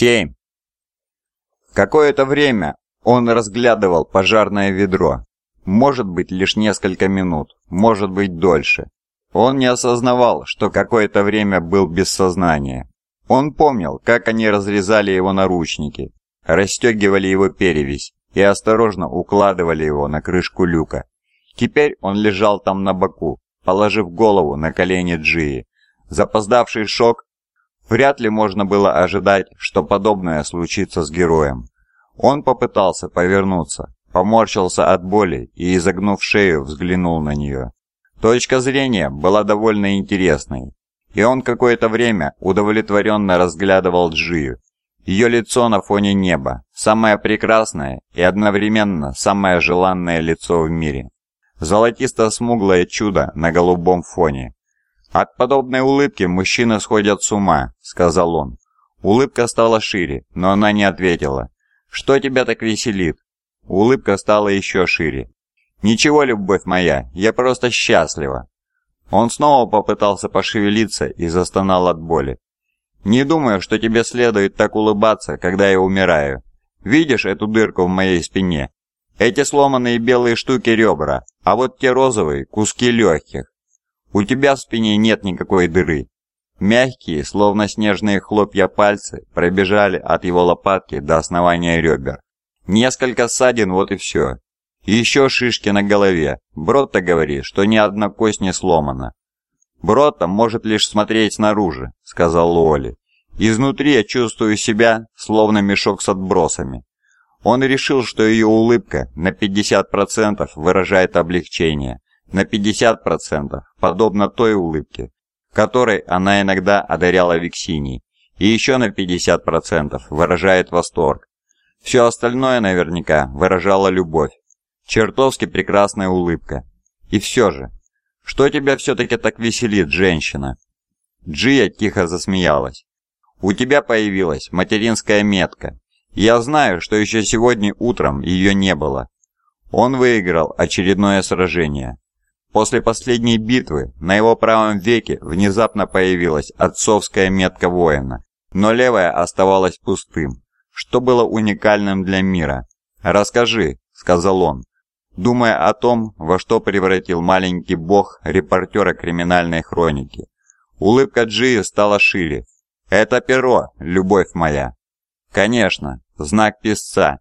Семь. Какое-то время он разглядывал пожарное ведро. Может быть, лишь несколько минут, может быть, дольше. Он не осознавал, что какое-то время был без сознания. Он помнил, как они разрезали его наручники, расстегивали его перевязь и осторожно укладывали его на крышку люка. Теперь он лежал там на боку, положив голову на колени Джии. Запоздавший шок Вряд ли можно было ожидать, что подобное случится с героем. Он попытался повернуться, поморщился от боли и, изогнув шею, взглянул на нее. Точка зрения была довольно интересной, и он какое-то время удовлетворенно разглядывал Джию. Ее лицо на фоне неба, самое прекрасное и одновременно самое желанное лицо в мире. Золотисто-смуглое чудо на голубом фоне, «От подобной улыбки мужчины сходят с ума», — сказал он. Улыбка стала шире, но она не ответила. «Что тебя так веселит?» Улыбка стала еще шире. «Ничего, любовь моя, я просто счастлива». Он снова попытался пошевелиться и застонал от боли. «Не думаю, что тебе следует так улыбаться, когда я умираю. Видишь эту дырку в моей спине? Эти сломанные белые штуки ребра, а вот те розовые – куски легких. У тебя в спине нет никакой дыры. Мягкие, словно снежные хлопья пальцы, пробежали от его лопатки до основания ребер. Несколько ссадин, вот и все. Еще шишки на голове. Бротта говорит, что ни одна кость не сломана. Бротта может лишь смотреть снаружи, сказал Луоли. Изнутри я чувствую себя, словно мешок с отбросами. Он решил, что ее улыбка на 50% выражает облегчение, на 50%, подобно той улыбке, которой она иногда одаряла Виксинии, и еще на 50% выражает восторг. Все остальное наверняка выражало любовь. Чертовски прекрасная улыбка. И все же, что тебя все-таки так веселит, женщина? Джия тихо засмеялась. У тебя появилась материнская метка. Я знаю, что еще сегодня утром ее не было. Он выиграл очередное сражение. После последней битвы на его правом веке внезапно появилась отцовская метка воина, но левая оставалась пустым, что было уникальным для мира. «Расскажи», — сказал он, думая о том, во что превратил маленький бог репортера криминальной хроники. Улыбка Джии стала шире. «Это перо, любовь моя». «Конечно, знак писца».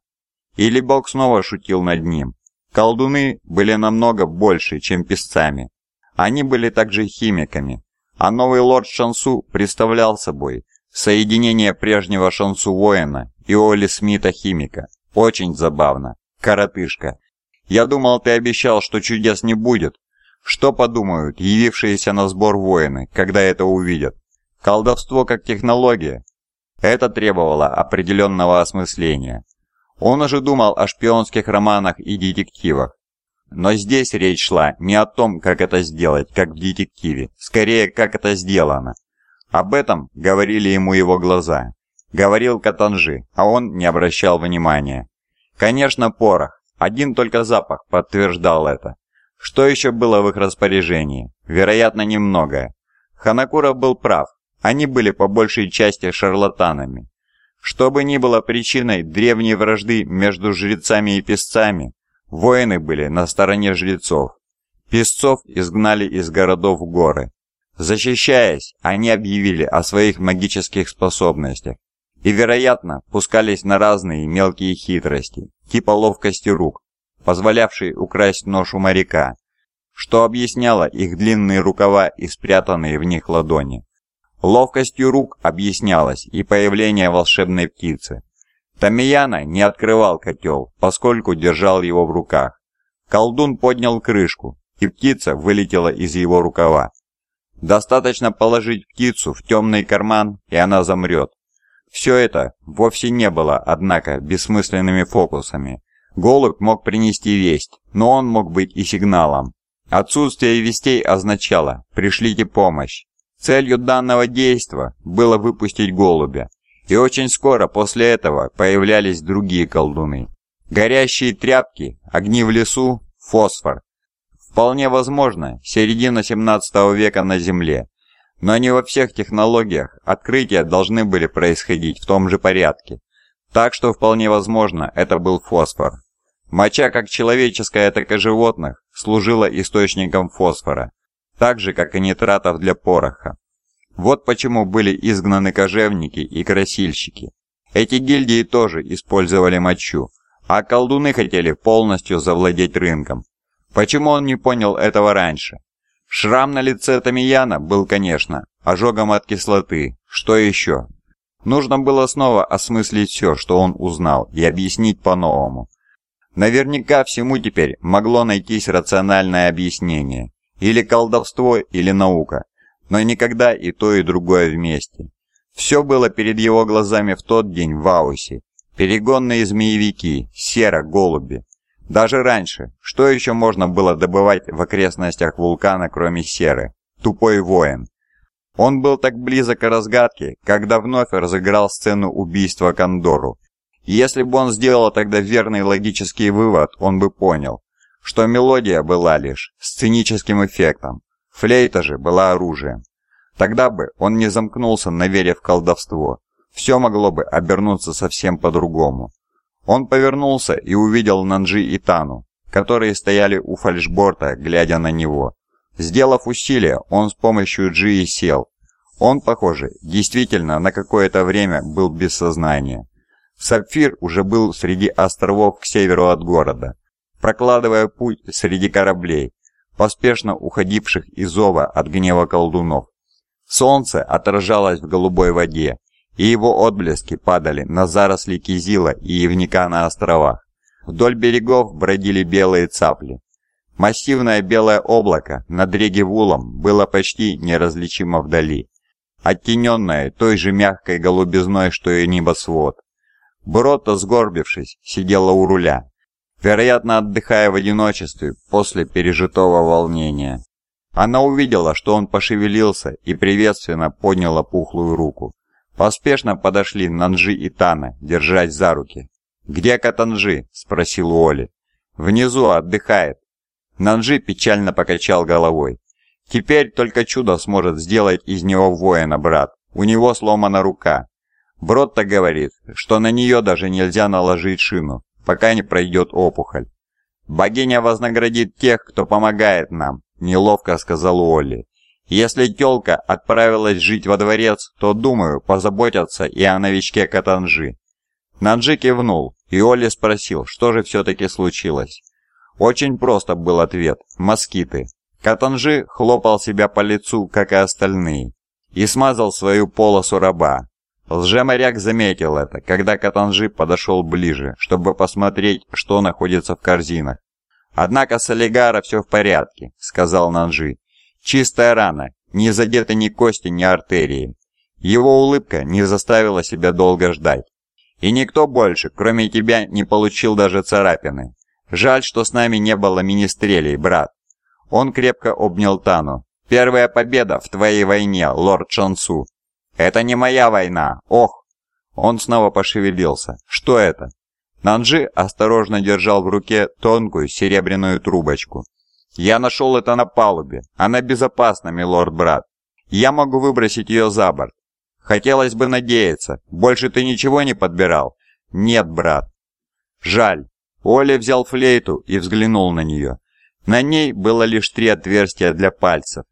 Или бог снова шутил над ним, Колдуны были намного больше, чем писцами. Они были также химиками, а новый лорд Шансу представлял собой соединение прежнего Шансу воина и Оли Смита химика. Очень забавно. Коротышка. Я думал, ты обещал, что чудес не будет. Что подумают явившиеся на сбор воины, когда это увидят? Колдовство как технология? Это требовало определенного осмысления. Он уже думал о шпионских романах и детективах. Но здесь речь шла не о том, как это сделать, как в детективе, скорее, как это сделано. Об этом говорили ему его глаза. Говорил Катанжи, а он не обращал внимания. Конечно, порох. Один только запах подтверждал это. Что еще было в их распоряжении? Вероятно, немногое. Ханакура был прав. Они были по большей части шарлатанами. Что бы ни было причиной древней вражды между жрецами и песцами, воины были на стороне жрецов. Песцов изгнали из городов в горы. Защищаясь, они объявили о своих магических способностях и, вероятно, пускались на разные мелкие хитрости, типа ловкости рук, позволявшей украсть нож у моряка, что объясняло их длинные рукава и спрятанные в них ладони. Ловкостью рук объяснялось и появление волшебной птицы. Тамияна не открывал котел, поскольку держал его в руках. Колдун поднял крышку, и птица вылетела из его рукава. Достаточно положить птицу в темный карман, и она замрет. Все это вовсе не было, однако, бессмысленными фокусами. Голубь мог принести весть, но он мог быть и сигналом. Отсутствие вестей означало «пришлите помощь». Целью данного действа было выпустить голубя, и очень скоро после этого появлялись другие колдуны. Горящие тряпки, огни в лесу, фосфор. Вполне возможно, середина 17 века на Земле. Но не во всех технологиях открытия должны были происходить в том же порядке. Так что вполне возможно это был фосфор. Моча как человеческая, так и животных служила источником фосфора, так же как и нитратов для пороха. Вот почему были изгнаны кожевники и красильщики. Эти гильдии тоже использовали мочу, а колдуны хотели полностью завладеть рынком. Почему он не понял этого раньше? Шрам на лице Тамияна был, конечно, ожогом от кислоты. Что еще? Нужно было снова осмыслить все, что он узнал, и объяснить по-новому. Наверняка всему теперь могло найтись рациональное объяснение. Или колдовство, или наука. Но никогда и то, и другое вместе. Все было перед его глазами в тот день в Аусе. Перегонные змеевики, сера, голуби, даже раньше, что еще можно было добывать в окрестностях вулкана, кроме серы? Тупой воин. Он был так близок к разгадке, когда вновь разыграл сцену убийства Кондору. Если бы он сделал тогда верный логический вывод, он бы понял, что мелодия была лишь сценическим эффектом, флейта же была оружием. Тогда бы он не замкнулся на вере в колдовство. Все могло бы обернуться совсем по-другому. Он повернулся и увидел Нанджи и Тану, которые стояли у фальшборта, глядя на него. Сделав усилие, он с помощью Джи сел. Он, похоже, действительно на какое-то время был без сознания. Сапфир уже был среди островов к северу от города, прокладывая путь среди кораблей, поспешно уходивших из ова от гнева колдунов. Солнце отражалось в голубой воде, и его отблески падали на заросли кизила и явника на островах. Вдоль берегов бродили белые цапли. Массивное белое облако над Регивулом было почти неразличимо вдали, оттененное той же мягкой голубизной, что и небосвод. Бротто, сгорбившись, сидела у руля, вероятно, отдыхая в одиночестве после пережитого волнения. Она увидела, что он пошевелился и приветственно подняла пухлую руку. Поспешно подошли Нанжи и Тана, держась за руки. «Где Катанжи?» – спросил Оли. «Внизу отдыхает». Нанжи печально покачал головой. «Теперь только чудо сможет сделать из него воина, брат. У него сломана рука. Бротта говорит, что на нее даже нельзя наложить шину, пока не пройдет опухоль. «Богиня вознаградит тех, кто помогает нам», – неловко сказал Уолли. Если тёлка отправилась жить во дворец, то, думаю, позаботятся и о новичке Катанжи». Наджи кивнул, и Оли спросил, что же все-таки случилось. Очень просто был ответ – москиты. Катанжи хлопал себя по лицу, как и остальные, и смазал свою полосу раба. Лжеморяк заметил это, когда Катанжи подошел ближе, чтобы посмотреть, что находится в корзинах. «Однако с Олигара все в порядке», — сказал Нанжи. Чистая рана, не задеты ни кости, ни артерии. Его улыбка не заставила себя долго ждать. И никто больше, кроме тебя, не получил даже царапины. Жаль, что с нами не было министрелей, брат. Он крепко обнял Тану. Первая победа в твоей войне, лорд Чансу. Это не моя война, ох! Он снова пошевелился. Что это? Нанджи осторожно держал в руке тонкую серебряную трубочку. «Я нашел это на палубе. Она безопасна, милорд-брат. Я могу выбросить ее за борт. Хотелось бы надеяться. Больше ты ничего не подбирал?» «Нет, брат». «Жаль». Оля взял флейту и взглянул на нее. На ней было лишь три отверстия для пальцев,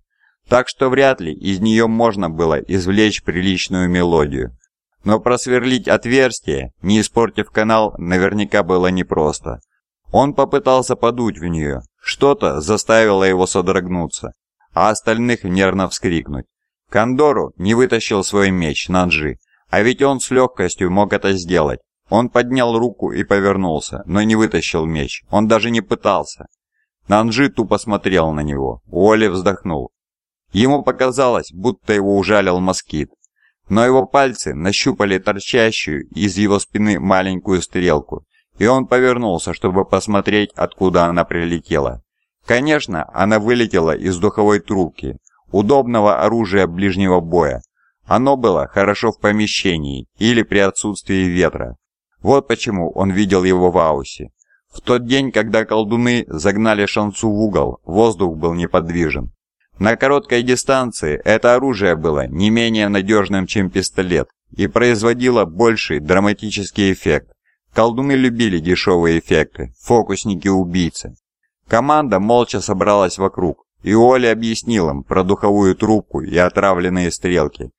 так что вряд ли из нее можно было извлечь приличную мелодию. Но просверлить отверстие, не испортив канал, наверняка было непросто. Он попытался подуть в нее, что-то заставило его содрогнуться, а остальных нервно вскрикнуть. Кондору не вытащил свой меч Нанджи, а ведь он с легкостью мог это сделать. Он поднял руку и повернулся, но не вытащил меч, он даже не пытался. Нанджи тупо смотрел на него, Уолли вздохнул. Ему показалось, будто его ужалил москит, но его пальцы нащупали торчащую из его спины маленькую стрелку и он повернулся, чтобы посмотреть, откуда она прилетела. Конечно, она вылетела из духовой трубки, удобного оружия ближнего боя. Оно было хорошо в помещении или при отсутствии ветра. Вот почему он видел его в Аусе. В тот день, когда колдуны загнали Шансу в угол, воздух был неподвижен. На короткой дистанции это оружие было не менее надежным, чем пистолет, и производило больший драматический эффект. Колдуны любили дешевые эффекты, фокусники-убийцы. Команда молча собралась вокруг, и Оля объяснил им про духовую трубку и отравленные стрелки,